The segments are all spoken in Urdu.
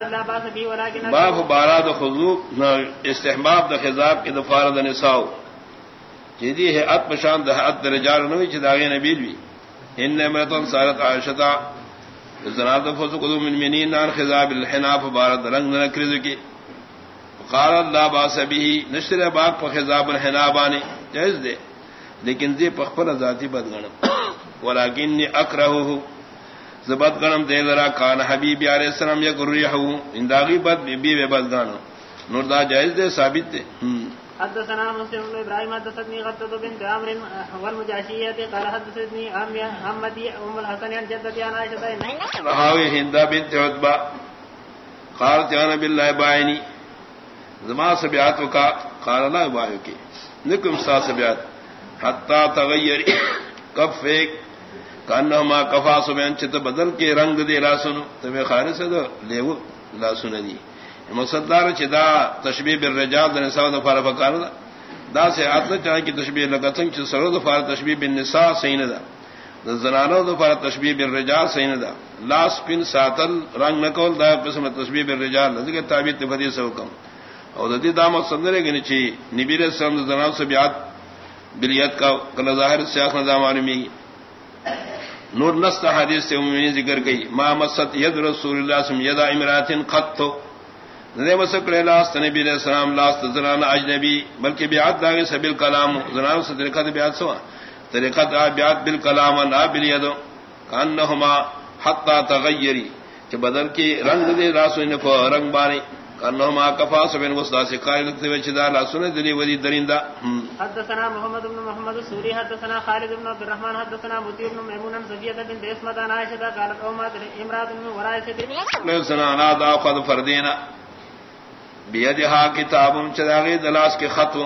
لا باس به ولكن استحباب د خضاب کی دفار د نساء جدی ہے ات پشان دہ ات رجال نوی چ داغے نبی بھی ان امرتن سارت عائشہ زنات فوز قدوم المنین نان خضاب الحناف بارد رنگ نکرز کی۔ قال اللہ باس به نشر باغ پر خضاب الحنابانی۔ جائز دے۔ لیکن دی پخپل ذاتی بدگن ولكن اکرهه زبد گنم دے ذرا کان حبیب علیہ السلام یا گریحو انداغی بد بی بی بد گانو نور دا جائز دے ثابت دے. حدثنا مسلم بن حدثني عمرو والمجاشية قال حدثتني ام الحسن عن بنت قالت زما قال لا سا سبعات حتى تغير كفك کانما کفا سبین چت بدل کے رنگ دے لاسن تمہیں خارج سے دو لیو لاسن دی۔ مصدار چدا تشبیہ بالرجال دن سوا دفار فکار دا۔ دا سے اتنا چاہے کہ تشبیہ لگتن چ سرو دفار تشبیہ بالنساء سین دا۔ دا زنانو دفار تشبیہ بالرجال سین دا۔ لاس پن ساتل رنگ نکول دا قسم تشبیہ بالرجال ذکر تعبیر تفدی سے حکم اور ددی دامت سندرے گنی چی نبی علیہ السلام زنانو سے بیات بلیت کا کل ظاہر سیاق نظام عالمی نور نست حدیث سے امین ذکر گئی. ما مست ید رسول اللہ سم یدا امرات خط نے مسکڑے لاست نبی علیہ السلام، لاست زنان اجنبی، بلکہ بیعت داغے سبیل کلام زنان سے طریقہ بیعت سوا. طریقہ بیعت بالکلام نا بالید کانہما حتا تغیری. کہ بدل کی رنگ دے راسو نے رنگ بانی. انما كفا سبن وسدا سے قائل لگتے ہوئے چدا لا سن دلی ودی دریندا حدثنا محمد بن محمد السوري حدثنا خالد بن عبد الرحمن حدثنا مطيع بن ميمون بن سفية بن اسمة عن عائشة قالت قومات امرأة من وراء ستر لسنا انا دا قد فردینا۔ بیدها کتاب چداغی دلاس کے خط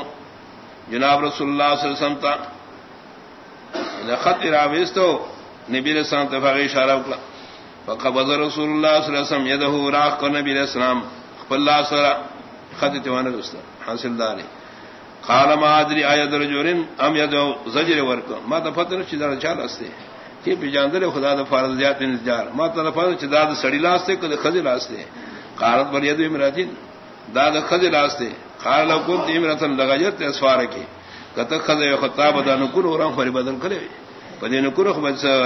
جناب رسول اللہ صلی اللہ علیہ وسلم تا۔ خط راویستو نبی علیہ السلام تفاقی اشارہ کلا فقبض رسول اللہ صلی اللہ علیہ وسلم یدہو راق کر نبی علیہ السلام۔ اللہ سرا خط توانا دوستا حاصل داری قال ما ادري ايد رجل ام يدو زجر ورك ما تفتر چدار چال استے کہ بجاندر خدا دا فرض زیات انتظار ما تلفظ چداد سڑی لاستے کہ خذ لاستے قالت بر يد امراتين داد خذ لاستے قال لو كنت امراه لغيرت اسوار کی کت خذ خطاب دا نکر اور فر بدل کرے پدین نکر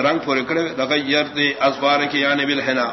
رنگ پورے کرے لغيرت اسوار کی یعنی بالحنا.